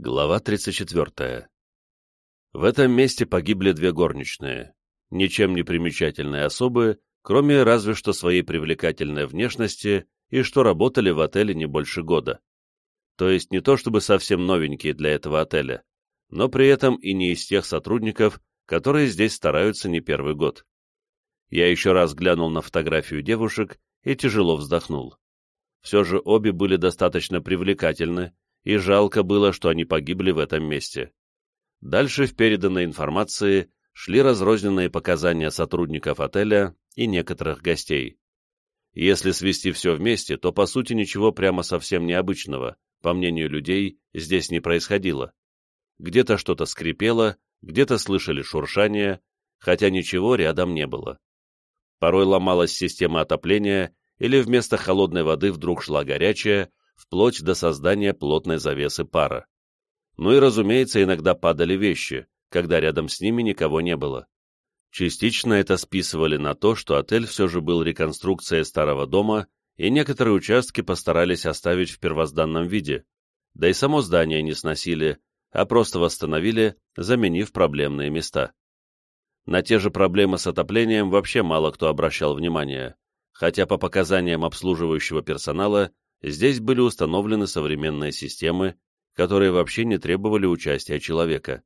Глава 34. В этом месте погибли две горничные, ничем не примечательные особы, кроме разве что своей привлекательной внешности и что работали в отеле не больше года. То есть не то чтобы совсем новенькие для этого отеля, но при этом и не из тех сотрудников, которые здесь стараются не первый год. Я еще раз глянул на фотографию девушек и тяжело вздохнул. Все же обе были достаточно привлекательны, и жалко было, что они погибли в этом месте. Дальше в переданной информации шли разрозненные показания сотрудников отеля и некоторых гостей. Если свести все вместе, то по сути ничего прямо совсем необычного, по мнению людей, здесь не происходило. Где-то что-то скрипело, где-то слышали шуршание, хотя ничего рядом не было. Порой ломалась система отопления, или вместо холодной воды вдруг шла горячая, вплоть до создания плотной завесы пара. Ну и, разумеется, иногда падали вещи, когда рядом с ними никого не было. Частично это списывали на то, что отель все же был реконструкцией старого дома, и некоторые участки постарались оставить в первозданном виде, да и само здание не сносили, а просто восстановили, заменив проблемные места. На те же проблемы с отоплением вообще мало кто обращал внимание, хотя по показаниям обслуживающего персонала здесь были установлены современные системы, которые вообще не требовали участия человека.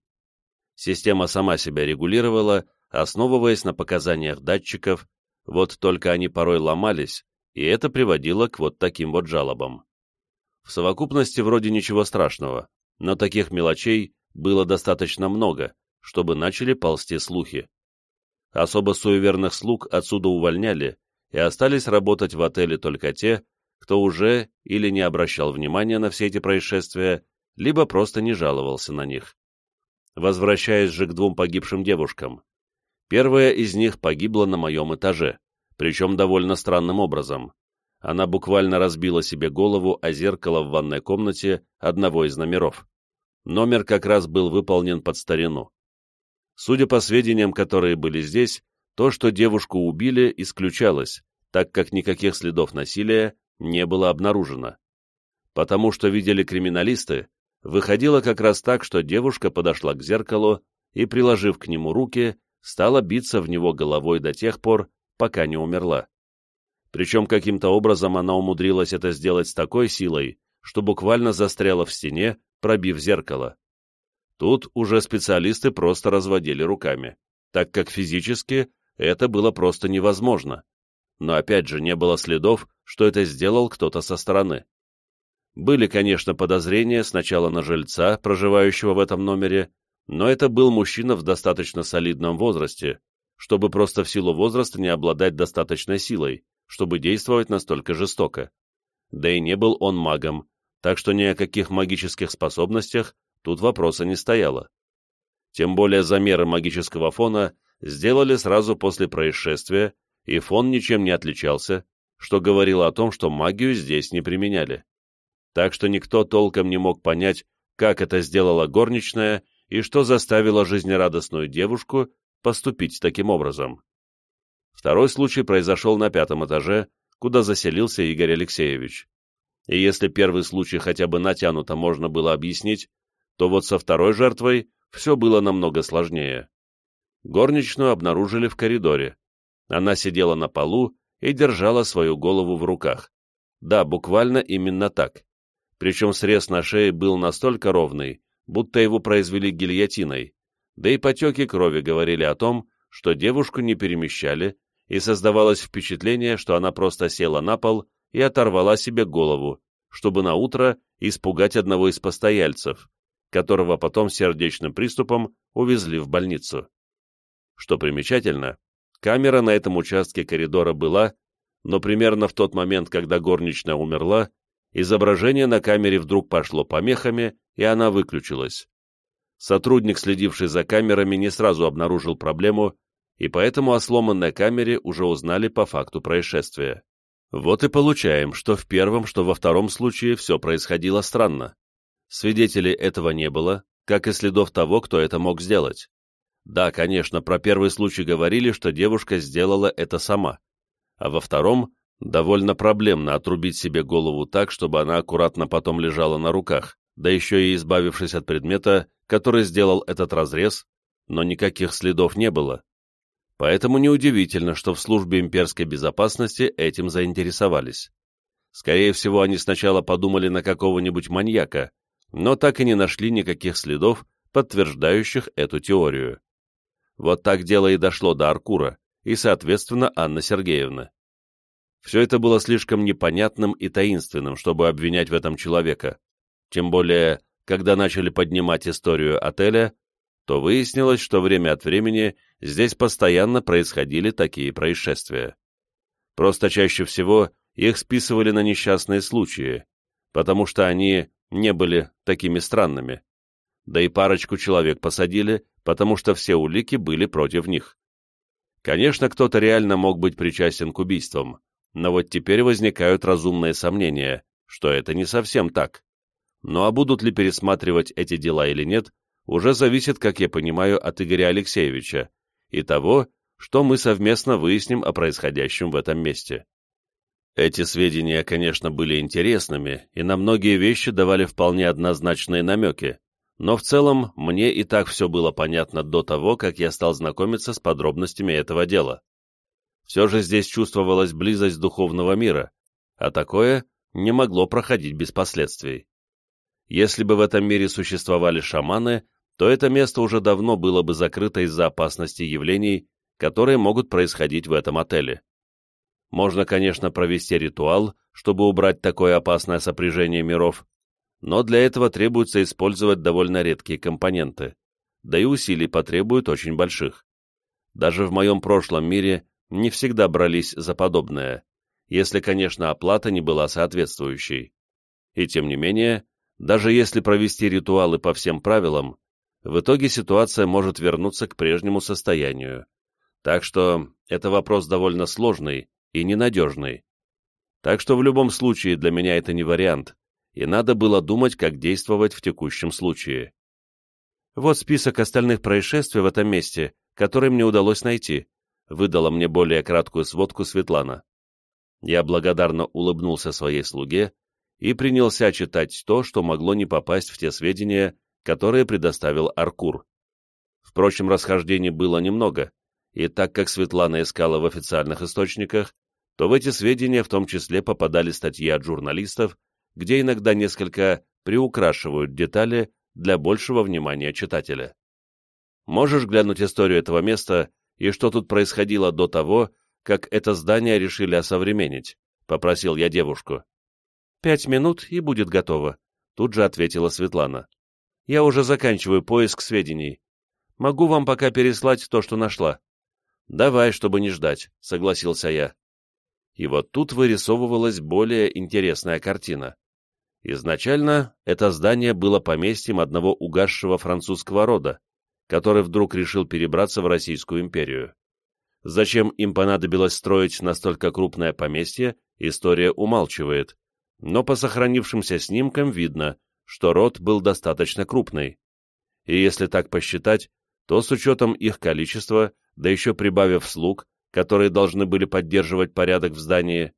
Система сама себя регулировала, основываясь на показаниях датчиков, вот только они порой ломались, и это приводило к вот таким вот жалобам. В совокупности вроде ничего страшного, но таких мелочей было достаточно много, чтобы начали ползти слухи. Особо суеверных слуг отсюда увольняли, и остались работать в отеле только те, кто уже или не обращал внимания на все эти происшествия, либо просто не жаловался на них. Возвращаясь же к двум погибшим девушкам. Первая из них погибла на моем этаже, причем довольно странным образом. Она буквально разбила себе голову о зеркало в ванной комнате одного из номеров. Номер как раз был выполнен под старину. Судя по сведениям, которые были здесь, то, что девушку убили, исключалось, так как никаких следов насилия не было обнаружено. Потому что видели криминалисты, выходило как раз так, что девушка подошла к зеркалу и, приложив к нему руки, стала биться в него головой до тех пор, пока не умерла. Причем каким-то образом она умудрилась это сделать с такой силой, что буквально застряла в стене, пробив зеркало. Тут уже специалисты просто разводили руками, так как физически это было просто невозможно. Но опять же не было следов, что это сделал кто-то со стороны. Были, конечно, подозрения сначала на жильца, проживающего в этом номере, но это был мужчина в достаточно солидном возрасте, чтобы просто в силу возраста не обладать достаточной силой, чтобы действовать настолько жестоко. Да и не был он магом, так что ни о каких магических способностях тут вопроса не стояло. Тем более замеры магического фона сделали сразу после происшествия, и фон ничем не отличался, что говорило о том, что магию здесь не применяли. Так что никто толком не мог понять, как это сделала горничная и что заставило жизнерадостную девушку поступить таким образом. Второй случай произошел на пятом этаже, куда заселился Игорь Алексеевич. И если первый случай хотя бы натянуто можно было объяснить, то вот со второй жертвой все было намного сложнее. Горничную обнаружили в коридоре. Она сидела на полу и держала свою голову в руках. Да, буквально именно так. Причем срез на шее был настолько ровный, будто его произвели гильотиной, да и потеки крови говорили о том, что девушку не перемещали, и создавалось впечатление, что она просто села на пол и оторвала себе голову, чтобы на утро испугать одного из постояльцев, которого потом сердечным приступом увезли в больницу. Что примечательно, камера на этом участке коридора была, но примерно в тот момент, когда горничная умерла, изображение на камере вдруг пошло помехами, и она выключилась. Сотрудник, следивший за камерами, не сразу обнаружил проблему, и поэтому о сломанной камере уже узнали по факту происшествия. Вот и получаем, что в первом, что во втором случае все происходило странно. Свидетелей этого не было, как и следов того, кто это мог сделать. Да, конечно, про первый случай говорили, что девушка сделала это сама, а во втором довольно проблемно отрубить себе голову так, чтобы она аккуратно потом лежала на руках, да еще и избавившись от предмета, который сделал этот разрез, но никаких следов не было. Поэтому неудивительно, что в службе имперской безопасности этим заинтересовались. Скорее всего, они сначала подумали на какого-нибудь маньяка, но так и не нашли никаких следов, подтверждающих эту теорию. Вот так дело и дошло до Аркура, и, соответственно, Анны Сергеевны. Все это было слишком непонятным и таинственным, чтобы обвинять в этом человека. Тем более, когда начали поднимать историю отеля, то выяснилось, что время от времени здесь постоянно происходили такие происшествия. Просто чаще всего их списывали на несчастные случаи, потому что они не были такими странными. Да и парочку человек посадили, потому что все улики были против них. Конечно, кто-то реально мог быть причастен к убийствам, но вот теперь возникают разумные сомнения, что это не совсем так. Ну а будут ли пересматривать эти дела или нет, уже зависит, как я понимаю, от Игоря Алексеевича и того, что мы совместно выясним о происходящем в этом месте. Эти сведения, конечно, были интересными и на многие вещи давали вполне однозначные намеки, но в целом мне и так все было понятно до того, как я стал знакомиться с подробностями этого дела. Все же здесь чувствовалась близость духовного мира, а такое не могло проходить без последствий. Если бы в этом мире существовали шаманы, то это место уже давно было бы закрыто из-за опасности явлений, которые могут происходить в этом отеле. Можно, конечно, провести ритуал, чтобы убрать такое опасное сопряжение миров, но для этого требуется использовать довольно редкие компоненты, да и усилий потребуют очень больших. Даже в моем прошлом мире не всегда брались за подобное, если, конечно, оплата не была соответствующей. И тем не менее, даже если провести ритуалы по всем правилам, в итоге ситуация может вернуться к прежнему состоянию. Так что это вопрос довольно сложный и ненадежный. Так что в любом случае для меня это не вариант, и надо было думать, как действовать в текущем случае. Вот список остальных происшествий в этом месте, которые мне удалось найти, выдала мне более краткую сводку Светлана. Я благодарно улыбнулся своей слуге и принялся читать то, что могло не попасть в те сведения, которые предоставил Аркур. Впрочем, расхождений было немного, и так как Светлана искала в официальных источниках, то в эти сведения в том числе попадали статьи от журналистов, где иногда несколько приукрашивают детали для большего внимания читателя. Можешь глянуть историю этого места и что тут происходило до того, как это здание решили осовременить?» — попросил я девушку. «Пять минут, и будет готово», — тут же ответила Светлана. «Я уже заканчиваю поиск сведений. Могу вам пока переслать то, что нашла». «Давай, чтобы не ждать», — согласился я. И вот тут вырисовывалась более интересная картина. Изначально это здание было поместьем одного угасшего французского рода, который вдруг решил перебраться в Российскую империю. Зачем им понадобилось строить настолько крупное поместье, история умалчивает, но по сохранившимся снимкам видно, что род был достаточно крупный. И если так посчитать, то с учетом их количества, да еще прибавив слуг, которые должны были поддерживать порядок в здании,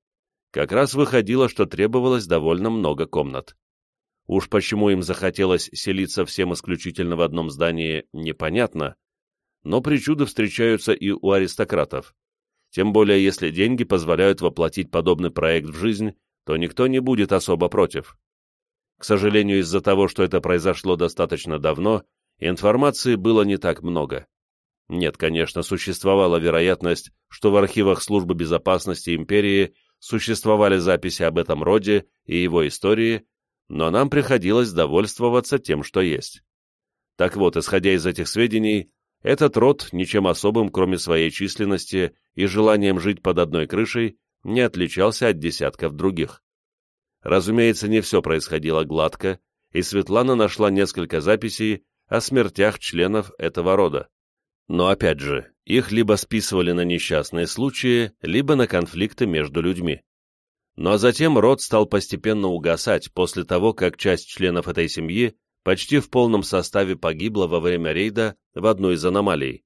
как раз выходило, что требовалось довольно много комнат. Уж почему им захотелось селиться всем исключительно в одном здании, непонятно, но причуды встречаются и у аристократов. Тем более, если деньги позволяют воплотить подобный проект в жизнь, то никто не будет особо против. К сожалению, из-за того, что это произошло достаточно давно, информации было не так много. Нет, конечно, существовала вероятность, что в архивах Службы безопасности империи существовали записи об этом роде и его истории, но нам приходилось довольствоваться тем, что есть. Так вот, исходя из этих сведений, этот род ничем особым, кроме своей численности и желанием жить под одной крышей, не отличался от десятков других. Разумеется, не все происходило гладко, и Светлана нашла несколько записей о смертях членов этого рода. Но опять же, их либо списывали на несчастные случаи, либо на конфликты между людьми. Но ну, а затем род стал постепенно угасать после того, как часть членов этой семьи почти в полном составе погибла во время рейда в одну из аномалий.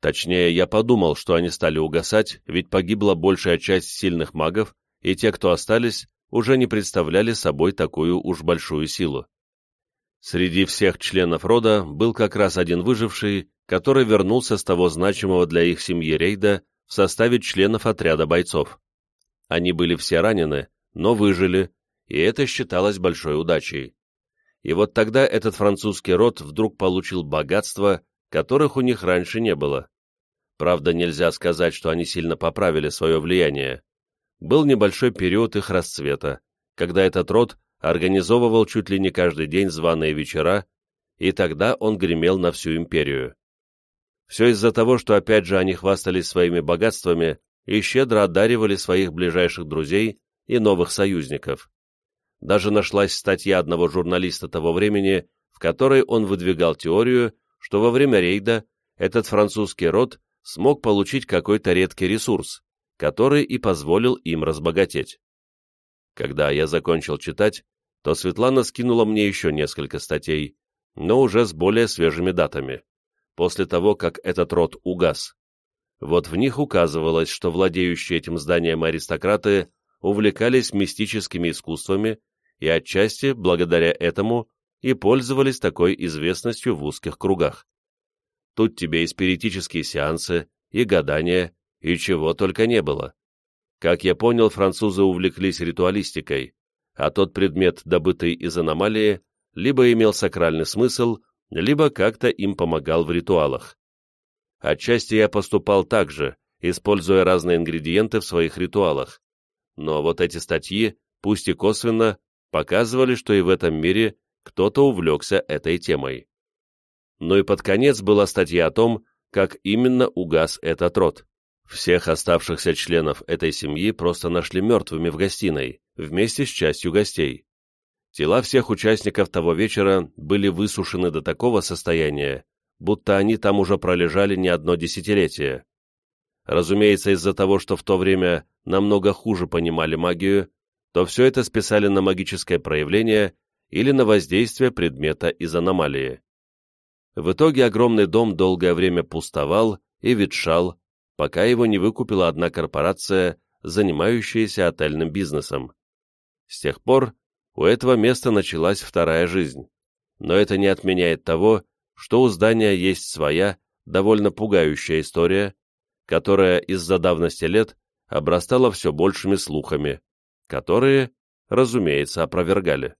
Точнее, я подумал, что они стали угасать, ведь погибла большая часть сильных магов, и те, кто остались, уже не представляли собой такую уж большую силу. Среди всех членов рода был как раз один выживший, который вернулся с того значимого для их семьи рейда в составе членов отряда бойцов. Они были все ранены, но выжили, и это считалось большой удачей. И вот тогда этот французский род вдруг получил богатства, которых у них раньше не было. Правда, нельзя сказать, что они сильно поправили свое влияние. Был небольшой период их расцвета, когда этот род организовывал чуть ли не каждый день званые вечера, и тогда он гремел на всю империю. Все из-за того, что опять же они хвастались своими богатствами и щедро одаривали своих ближайших друзей и новых союзников. Даже нашлась статья одного журналиста того времени, в которой он выдвигал теорию, что во время рейда этот французский род смог получить какой-то редкий ресурс, который и позволил им разбогатеть. Когда я закончил читать, то Светлана скинула мне еще несколько статей, но уже с более свежими датами, после того, как этот род угас. Вот в них указывалось, что владеющие этим зданием аристократы увлекались мистическими искусствами и отчасти, благодаря этому, и пользовались такой известностью в узких кругах. Тут тебе и спиритические сеансы, и гадания, и чего только не было. Как я понял, французы увлеклись ритуалистикой, а тот предмет, добытый из аномалии, либо имел сакральный смысл, либо как-то им помогал в ритуалах. Отчасти я поступал так же, используя разные ингредиенты в своих ритуалах. Но вот эти статьи, пусть и косвенно, показывали, что и в этом мире кто-то увлекся этой темой. Ну и под конец была статья о том, как именно угас этот род. Всех оставшихся членов этой семьи просто нашли мертвыми в гостиной, вместе с частью гостей. Тела всех участников того вечера были высушены до такого состояния, будто они там уже пролежали не одно десятилетие. Разумеется, из-за того, что в то время намного хуже понимали магию, то все это списали на магическое проявление или на воздействие предмета из аномалии. В итоге огромный дом долгое время пустовал и ветшал, пока его не выкупила одна корпорация, занимающаяся отельным бизнесом. С тех пор у этого места началась вторая жизнь, но это не отменяет того, что у здания есть своя, довольно пугающая история, которая из-за давности лет обрастала все большими слухами, которые, разумеется, опровергали.